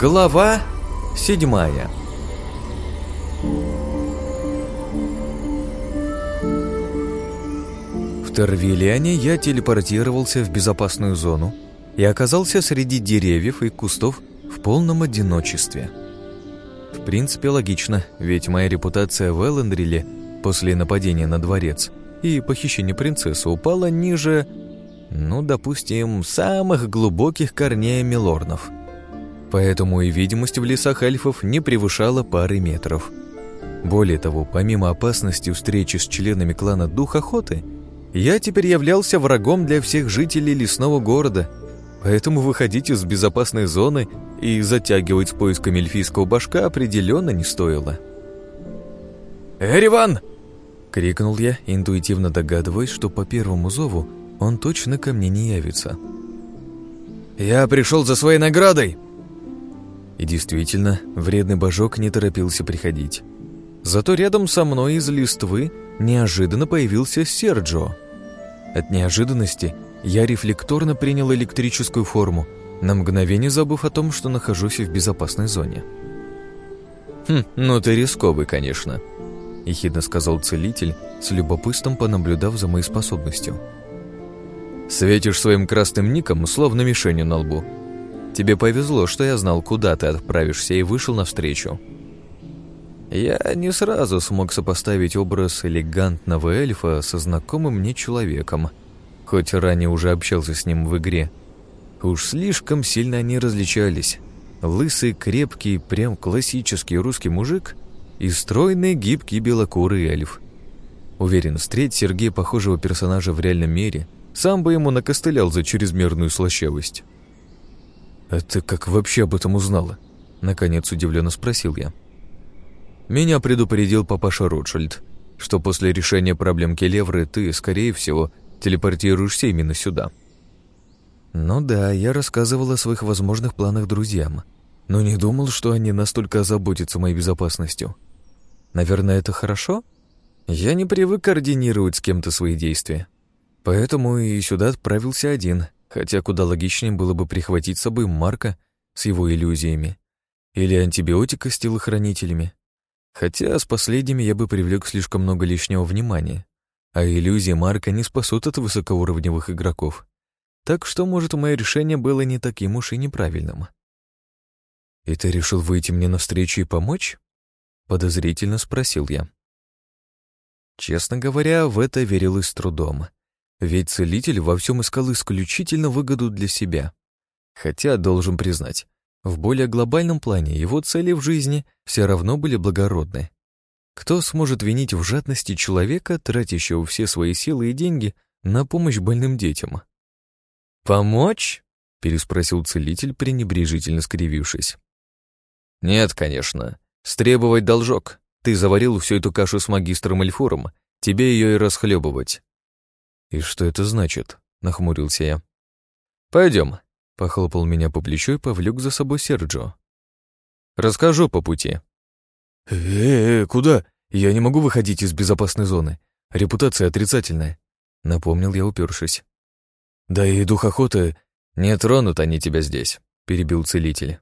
Глава седьмая В Тервиллиане я телепортировался в безопасную зону и оказался среди деревьев и кустов в полном одиночестве. В принципе, логично, ведь моя репутация в Эллендриле после нападения на дворец и похищения принцессы упала ниже, ну, допустим, самых глубоких корней милорнов – Поэтому и видимость в лесах эльфов не превышала пары метров. Более того, помимо опасности встречи с членами клана Дух Охоты, я теперь являлся врагом для всех жителей лесного города, поэтому выходить из безопасной зоны и затягивать с поисками эльфийского башка определенно не стоило. «Эриван!» — крикнул я, интуитивно догадываясь, что по первому зову он точно ко мне не явится. «Я пришел за своей наградой!» И действительно, вредный божок не торопился приходить. Зато рядом со мной из листвы неожиданно появился Серджо. От неожиданности я рефлекторно принял электрическую форму, на мгновение забыв о том, что нахожусь в безопасной зоне. «Хм, ну ты рисковый, конечно», — ехидно сказал целитель, с любопытством понаблюдав за моей способностью. «Светишь своим красным ником, словно мишенью на лбу, Тебе повезло, что я знал, куда ты отправишься и вышел навстречу. Я не сразу смог сопоставить образ элегантного эльфа со знакомым мне человеком, хоть ранее уже общался с ним в игре. Уж слишком сильно они различались. Лысый, крепкий, прям классический русский мужик и стройный, гибкий белокурый эльф. Уверен, встреть Сергея похожего персонажа в реальном мире, сам бы ему накостылял за чрезмерную слащавость. «А ты как вообще об этом узнала?» Наконец удивленно спросил я. Меня предупредил папаша Ротшильд, что после решения проблем Келевры ты, скорее всего, телепортируешься именно сюда. Ну да, я рассказывал о своих возможных планах друзьям, но не думал, что они настолько озаботятся моей безопасностью. Наверное, это хорошо? Я не привык координировать с кем-то свои действия. Поэтому и сюда отправился один, Хотя куда логичнее было бы прихватить с собой Марка с его иллюзиями или антибиотика с телохранителями. Хотя с последними я бы привлек слишком много лишнего внимания, а иллюзии Марка не спасут от высокоуровневых игроков. Так что, может, мое решение было не таким уж и неправильным. «И ты решил выйти мне навстречу и помочь?» — подозрительно спросил я. Честно говоря, в это верилось с трудом. Ведь целитель во всем искал исключительно выгоду для себя. Хотя, должен признать, в более глобальном плане его цели в жизни все равно были благородны. Кто сможет винить в жадности человека, тратящего все свои силы и деньги на помощь больным детям? «Помочь?» — переспросил целитель, пренебрежительно скривившись. «Нет, конечно. Стребовать должок. Ты заварил всю эту кашу с магистром Эльфуром, тебе ее и расхлебывать. «И что это значит?» — нахмурился я. «Пойдем», — похлопал меня по плечу и повлек за собой Серджо. «Расскажу по пути». «Э-э, куда? Я не могу выходить из безопасной зоны. Репутация отрицательная», — напомнил я, упершись. «Да и дух охоты...» «Не тронут они тебя здесь», — перебил целитель.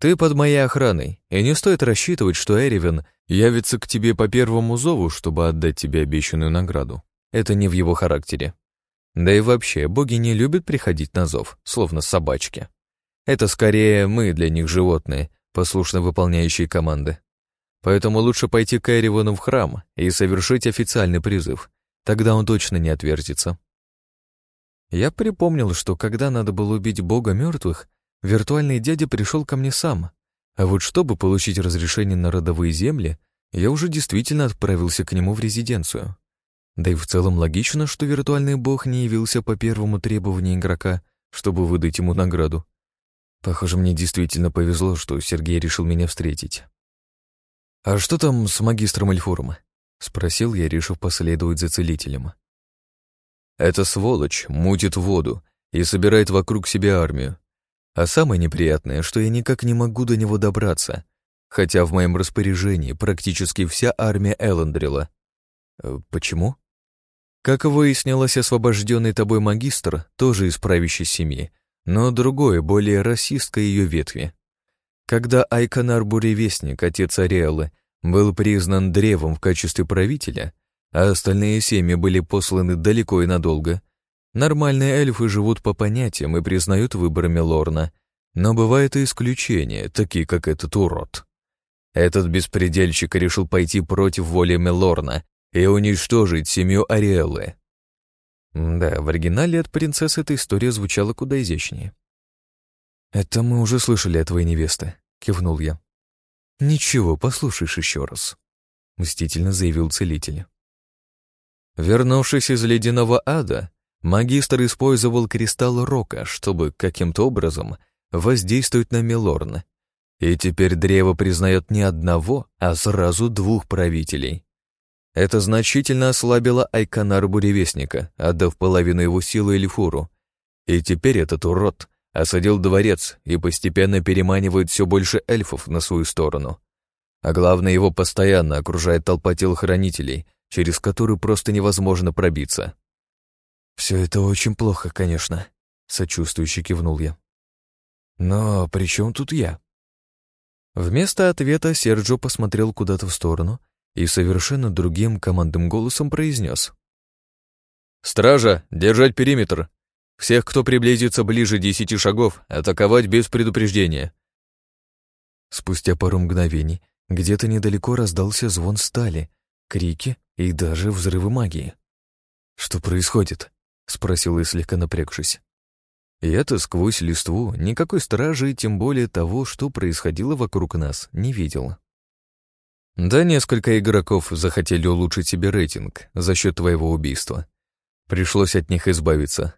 «Ты под моей охраной, и не стоит рассчитывать, что Эривен явится к тебе по первому зову, чтобы отдать тебе обещанную награду. Это не в его характере. Да и вообще, боги не любят приходить на зов, словно собачки. Это скорее мы для них животные, послушно выполняющие команды. Поэтому лучше пойти к Эривану в храм и совершить официальный призыв. Тогда он точно не отвертится. Я припомнил, что когда надо было убить бога мертвых, виртуальный дядя пришел ко мне сам. А вот чтобы получить разрешение на родовые земли, я уже действительно отправился к нему в резиденцию. Да и в целом логично, что виртуальный бог не явился по первому требованию игрока, чтобы выдать ему награду. Похоже, мне действительно повезло, что Сергей решил меня встретить. «А что там с магистром Эльфуром?» — спросил я, решив последовать за целителем. «Эта сволочь мутит воду и собирает вокруг себя армию. А самое неприятное, что я никак не могу до него добраться, хотя в моем распоряжении практически вся армия Эллендрила. Э, почему?» Как выяснилось, освобожденный тобой магистр тоже из правящей семьи, но другое, более расистской ее ветви. Когда Айконар Буревестник, отец Ариэлы, был признан древом в качестве правителя, а остальные семьи были посланы далеко и надолго, нормальные эльфы живут по понятиям и признают выборами Лорна, но бывают и исключения, такие как этот урод. Этот беспредельщик решил пойти против воли Мелорна и уничтожить семью Ариэлы. Да, в оригинале от принцессы эта история звучала куда изящнее. «Это мы уже слышали от твоей невесты», — кивнул я. «Ничего, послушаешь еще раз», — мстительно заявил целитель. Вернувшись из ледяного ада, магистр использовал кристалл Рока, чтобы каким-то образом воздействовать на Милорна. И теперь древо признает не одного, а сразу двух правителей. Это значительно ослабило Айканар Буревестника, отдав половину его силы Эльфуру. И теперь этот урод осадил дворец и постепенно переманивает все больше эльфов на свою сторону. А главное, его постоянно окружает толпа телохранителей, через которую просто невозможно пробиться. «Все это очень плохо, конечно», — сочувствующе кивнул я. «Но при чем тут я?» Вместо ответа Серджо посмотрел куда-то в сторону и совершенно другим командным голосом произнес. «Стража, держать периметр! Всех, кто приблизится ближе десяти шагов, атаковать без предупреждения. Спустя пару мгновений где-то недалеко раздался звон стали, крики и даже взрывы магии. «Что происходит?» — спросил я, слегка напрягшись. И это сквозь листву никакой стражи тем более того, что происходило вокруг нас, не видел. Да, несколько игроков захотели улучшить себе рейтинг за счет твоего убийства. Пришлось от них избавиться,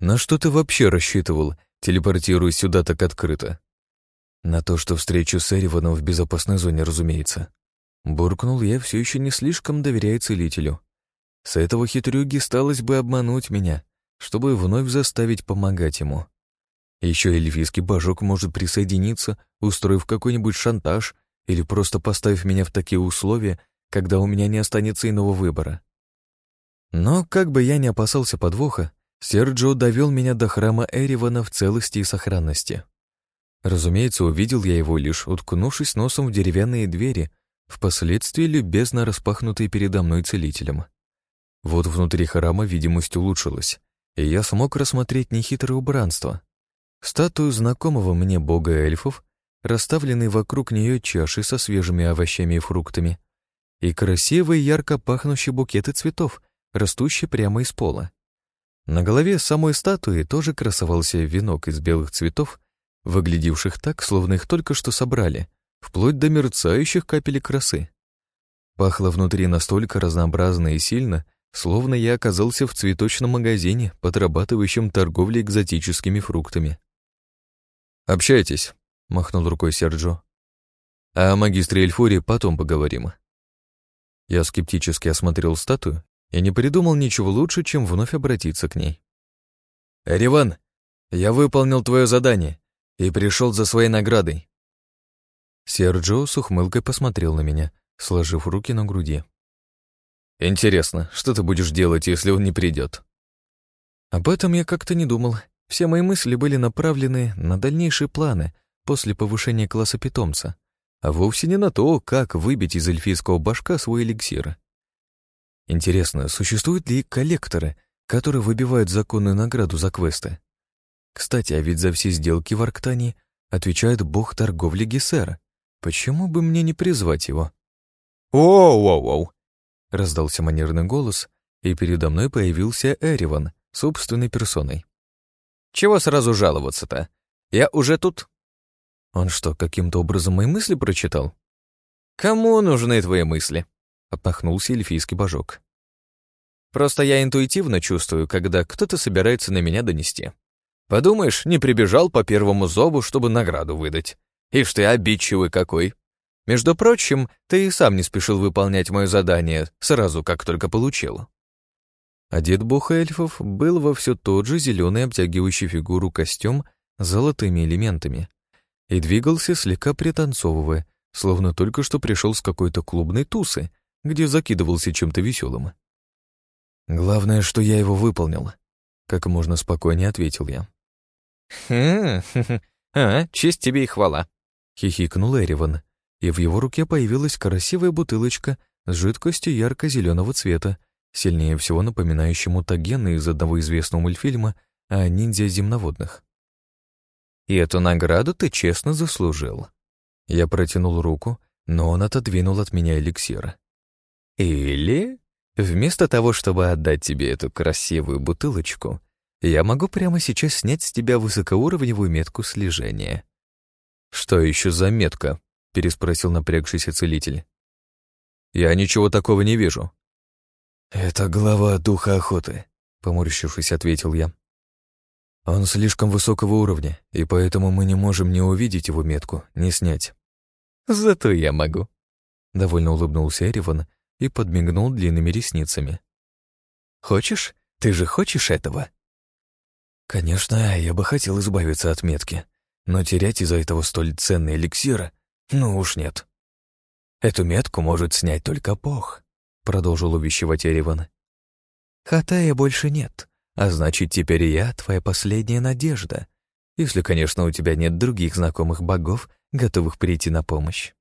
на что ты вообще рассчитывал, телепортируясь сюда так открыто? На то, что встречу с Эриваном в безопасной зоне, разумеется. Буркнул я, все еще не слишком доверяя целителю. С этого хитрюги сталось бы обмануть меня, чтобы вновь заставить помогать ему. Еще эльфийский божок может присоединиться, устроив какой-нибудь шантаж или просто поставив меня в такие условия, когда у меня не останется иного выбора. Но как бы я ни опасался подвоха, Серджио довел меня до храма Эривана в целости и сохранности. Разумеется, увидел я его лишь, уткнувшись носом в деревянные двери, впоследствии любезно распахнутые передо мной целителем. Вот внутри храма видимость улучшилась, и я смог рассмотреть нехитрое убранство. Статую знакомого мне бога эльфов, расставленные вокруг нее чаши со свежими овощами и фруктами, и красивые ярко пахнущие букеты цветов, растущие прямо из пола. На голове самой статуи тоже красовался венок из белых цветов, выглядевших так, словно их только что собрали, вплоть до мерцающих капелек красы. Пахло внутри настолько разнообразно и сильно, словно я оказался в цветочном магазине, подрабатывающем торговлей экзотическими фруктами. «Общайтесь», — махнул рукой Серджо. «А о магистре Эльфуре потом поговорим». Я скептически осмотрел статую и не придумал ничего лучше, чем вновь обратиться к ней. «Эриван, я выполнил твое задание и пришел за своей наградой». Серджио с ухмылкой посмотрел на меня, сложив руки на груди. «Интересно, что ты будешь делать, если он не придет?» Об этом я как-то не думал. Все мои мысли были направлены на дальнейшие планы после повышения класса питомца, а вовсе не на то, как выбить из эльфийского башка свой эликсир. Интересно, существуют ли коллекторы, которые выбивают законную награду за квесты? Кстати, а ведь за все сделки в Арктании отвечает бог торговли Гессера. Почему бы мне не призвать его? «Оу-оу-оу!» — раздался манерный голос, и передо мной появился Эриван, собственной персоной. «Чего сразу жаловаться-то? Я уже тут». Он что, каким-то образом мои мысли прочитал? «Кому нужны твои мысли?» Отмахнулся эльфийский божок. Просто я интуитивно чувствую, когда кто-то собирается на меня донести. Подумаешь, не прибежал по первому зову, чтобы награду выдать. Ишь ты обидчивый какой. Между прочим, ты и сам не спешил выполнять мое задание сразу, как только получил. Одет бог эльфов был во все тот же зеленый обтягивающий фигуру костюм с золотыми элементами и двигался слегка пританцовывая, словно только что пришел с какой-то клубной тусы где закидывался чем-то веселым. «Главное, что я его выполнил», — как можно спокойнее ответил я. «Хм, а, честь тебе и хвала», — хихикнул Эриван, и в его руке появилась красивая бутылочка с жидкостью ярко-зеленого цвета, сильнее всего напоминающей мутагены из одного известного мультфильма о ниндзя земноводных. «И эту награду ты честно заслужил». Я протянул руку, но он отодвинул от меня эликсир. «Или, вместо того, чтобы отдать тебе эту красивую бутылочку, я могу прямо сейчас снять с тебя высокоуровневую метку слежения». «Что еще за метка?» — переспросил напрягшийся целитель. «Я ничего такого не вижу». «Это глава духа охоты», — поморщившись, ответил я. «Он слишком высокого уровня, и поэтому мы не можем ни увидеть его метку, ни снять». «Зато я могу», — довольно улыбнулся Эриван и подмигнул длинными ресницами. «Хочешь? Ты же хочешь этого?» «Конечно, я бы хотел избавиться от метки, но терять из-за этого столь ценный эликсир, ну уж нет». «Эту метку может снять только Бог», — продолжил увещевать Эриван. «Хатая больше нет, а значит, теперь я твоя последняя надежда, если, конечно, у тебя нет других знакомых богов, готовых прийти на помощь».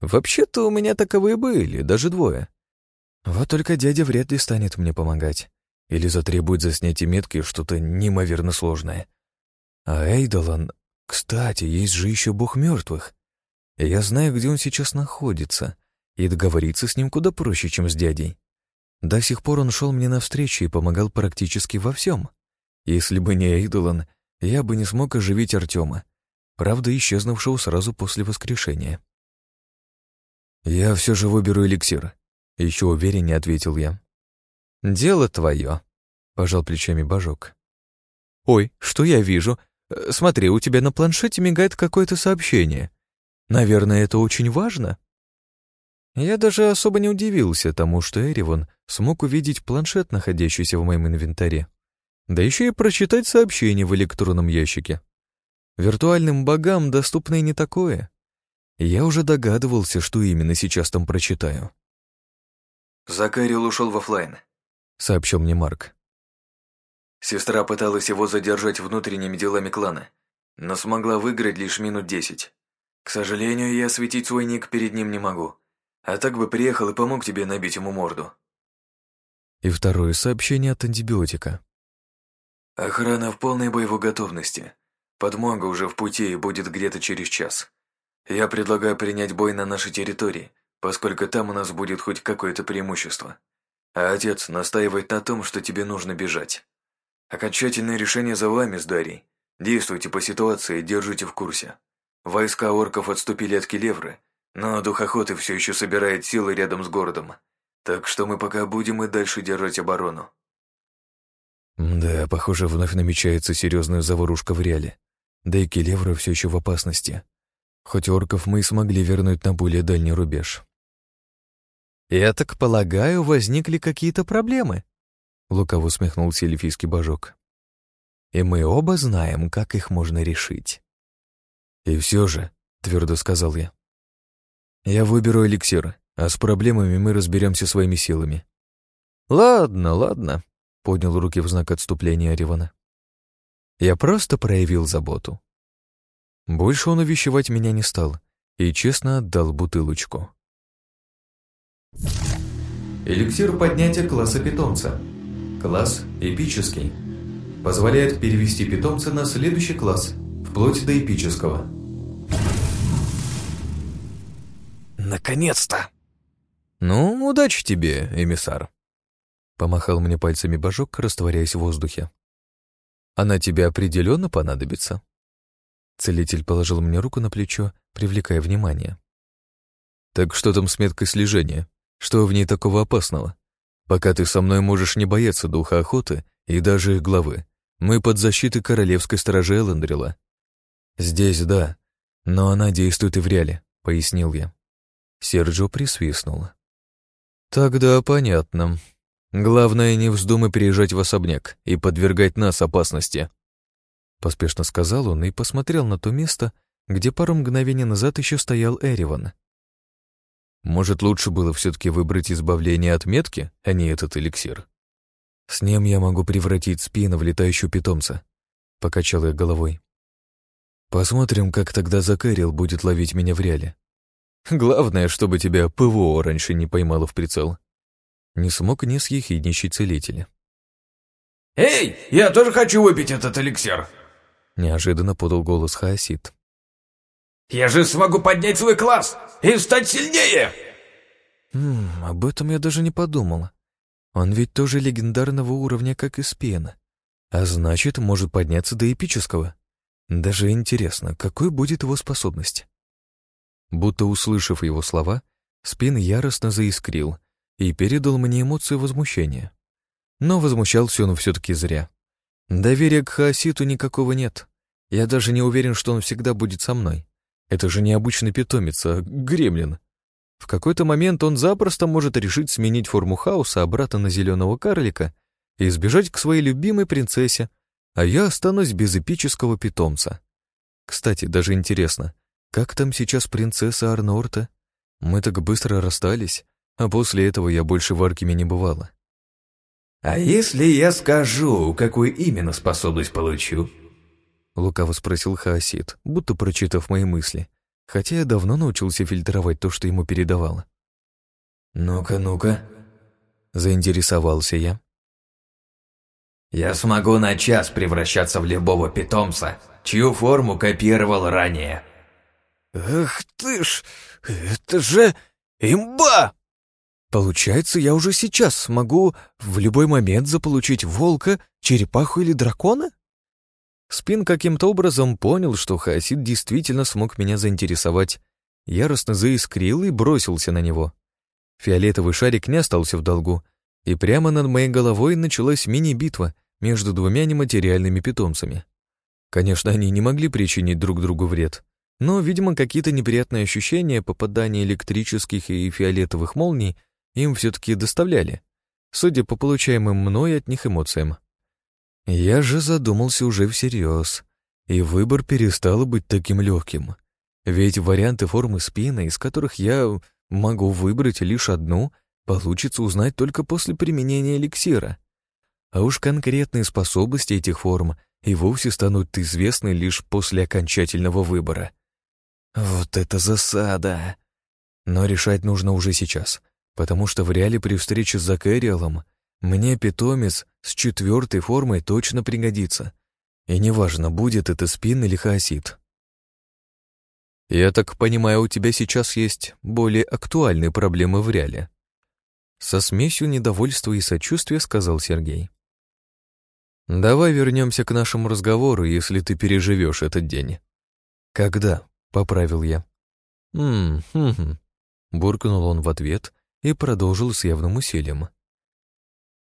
«Вообще-то у меня таковые были, даже двое. Вот только дядя вряд ли станет мне помогать или затребует за снятие метки что-то неимоверно сложное. А Эйдолан... Кстати, есть же еще бог мертвых. Я знаю, где он сейчас находится, и договориться с ним куда проще, чем с дядей. До сих пор он шел мне навстречу и помогал практически во всем. Если бы не Эйдолан, я бы не смог оживить Артема, правда, исчезнувшего сразу после воскрешения. «Я все же выберу эликсир», — еще увереннее ответил я. «Дело твое», — пожал плечами Божок. «Ой, что я вижу? Э, смотри, у тебя на планшете мигает какое-то сообщение. Наверное, это очень важно?» Я даже особо не удивился тому, что Эриван смог увидеть планшет, находящийся в моем инвентаре. Да еще и прочитать сообщение в электронном ящике. Виртуальным богам доступно и не такое. Я уже догадывался, что именно сейчас там прочитаю. Закарил ушел в офлайн. — сообщил мне Марк. Сестра пыталась его задержать внутренними делами клана, но смогла выиграть лишь минут десять. К сожалению, я осветить свой ник перед ним не могу. А так бы приехал и помог тебе набить ему морду. И второе сообщение от антибиотика. Охрана в полной боевой готовности. Подмога уже в пути и будет где-то через час. Я предлагаю принять бой на нашей территории, поскольку там у нас будет хоть какое-то преимущество. А отец настаивает на том, что тебе нужно бежать. Окончательное решение за вами с Дарьей. Действуйте по ситуации, держите в курсе. Войска орков отступили от Келевры, но дух охоты все еще собирает силы рядом с городом. Так что мы пока будем и дальше держать оборону. Да, похоже, вновь намечается серьезная заварушка в реале. Да и Келевра все еще в опасности. Хоть орков мы и смогли вернуть на более дальний рубеж. «Я так полагаю, возникли какие-то проблемы?» — лукаво усмехнулся эльфийский божок. «И мы оба знаем, как их можно решить». «И все же», — твердо сказал я, — «я выберу эликсир, а с проблемами мы разберемся своими силами». «Ладно, ладно», — поднял руки в знак отступления Аривана. «Я просто проявил заботу». Больше он увещевать меня не стал и честно отдал бутылочку. Эликсир поднятия класса питомца. Класс эпический. Позволяет перевести питомца на следующий класс, вплоть до эпического. Наконец-то! Ну, удачи тебе, эмиссар. Помахал мне пальцами божок, растворяясь в воздухе. Она тебе определенно понадобится. Целитель положил мне руку на плечо, привлекая внимание. «Так что там с меткой слежения?» Что в ней такого опасного? Пока ты со мной можешь не бояться духа охоты и даже их главы. Мы под защитой королевской стражи Эллендрила. Здесь да, но она действует и в реале, пояснил я. Серджо присвистнул. Тогда понятно. Главное, не вздумай приезжать в особняк и подвергать нас опасности. Поспешно сказал он и посмотрел на то место, где пару мгновений назад еще стоял Эриван. Может, лучше было все-таки выбрать избавление от метки, а не этот эликсир? С ним я могу превратить спину в летающего питомца. Покачал я головой. Посмотрим, как тогда Закарил будет ловить меня в реале. Главное, чтобы тебя ПВО раньше не поймало в прицел. Не смог не съехидничать целитель. «Эй, я тоже хочу выпить этот эликсир!» Неожиданно подал голос Хаосит. «Я же смогу поднять свой класс и стать сильнее!» Хм, об этом я даже не подумал. Он ведь тоже легендарного уровня, как и Спена. А значит, может подняться до эпического. Даже интересно, какой будет его способность? Будто услышав его слова, Спин яростно заискрил и передал мне эмоцию возмущения. Но возмущался он все-таки зря. Доверия к Хаоситу никакого нет. Я даже не уверен, что он всегда будет со мной. Это же не обычный питомец, а гремлин. В какой-то момент он запросто может решить сменить форму хаоса обратно на зеленого карлика и сбежать к своей любимой принцессе, а я останусь без эпического питомца. Кстати, даже интересно, как там сейчас принцесса Арнорта? Мы так быстро расстались, а после этого я больше в Аркеме не бывала. «А если я скажу, какую именно способность получу?» Лукаво спросил Хаосид, будто прочитав мои мысли, хотя я давно научился фильтровать то, что ему передавало. «Ну-ка, ну-ка», — заинтересовался я. «Я смогу на час превращаться в любого питомца, чью форму копировал ранее». «Ах ты ж, это же имба!» Получается, я уже сейчас смогу в любой момент заполучить волка, черепаху или дракона? Спин каким-то образом понял, что Хаосид действительно смог меня заинтересовать, яростно заискрил и бросился на него. Фиолетовый шарик не остался в долгу, и прямо над моей головой началась мини-битва между двумя нематериальными питомцами. Конечно, они не могли причинить друг другу вред, но, видимо, какие-то неприятные ощущения попадания электрических и фиолетовых молний им все-таки доставляли, судя по получаемым мной от них эмоциям. Я же задумался уже всерьез, и выбор перестал быть таким легким. Ведь варианты формы спины, из которых я могу выбрать лишь одну, получится узнать только после применения эликсира. А уж конкретные способности этих форм и вовсе станут известны лишь после окончательного выбора. Вот это засада! Но решать нужно уже сейчас, потому что в реале при встрече с Закэриалом мне питомец с четвертой формой точно пригодится. И неважно, будет это спин или хаосит. Я так понимаю, у тебя сейчас есть более актуальные проблемы в реале. Со смесью недовольства и сочувствия сказал Сергей. Давай вернемся к нашему разговору, если ты переживешь этот день. Когда? Поправил я. «Хм-хм-хм», буркнул он в ответ и продолжил с явным усилием.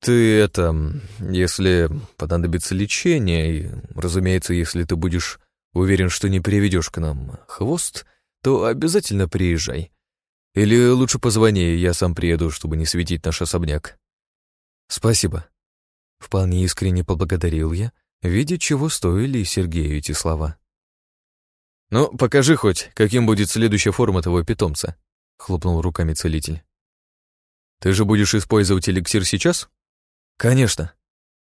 «Ты это, если понадобится лечение, и, разумеется, если ты будешь уверен, что не приведешь к нам хвост, то обязательно приезжай. Или лучше позвони, я сам приеду, чтобы не светить наш особняк». «Спасибо». Вполне искренне поблагодарил я, видя, чего стоили Сергею эти слова. «Ну, покажи хоть, каким будет следующая форма твоего питомца», — хлопнул руками целитель. Ты же будешь использовать эликсир сейчас? Конечно.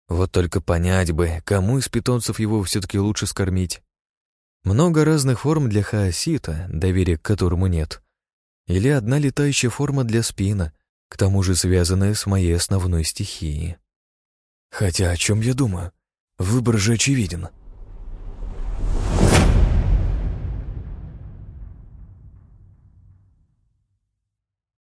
Вот только понять бы, кому из питомцев его все-таки лучше скормить. Много разных форм для хаосита, доверия к которому нет. Или одна летающая форма для спина, к тому же связанная с моей основной стихией. Хотя о чем я думаю? Выбор же очевиден —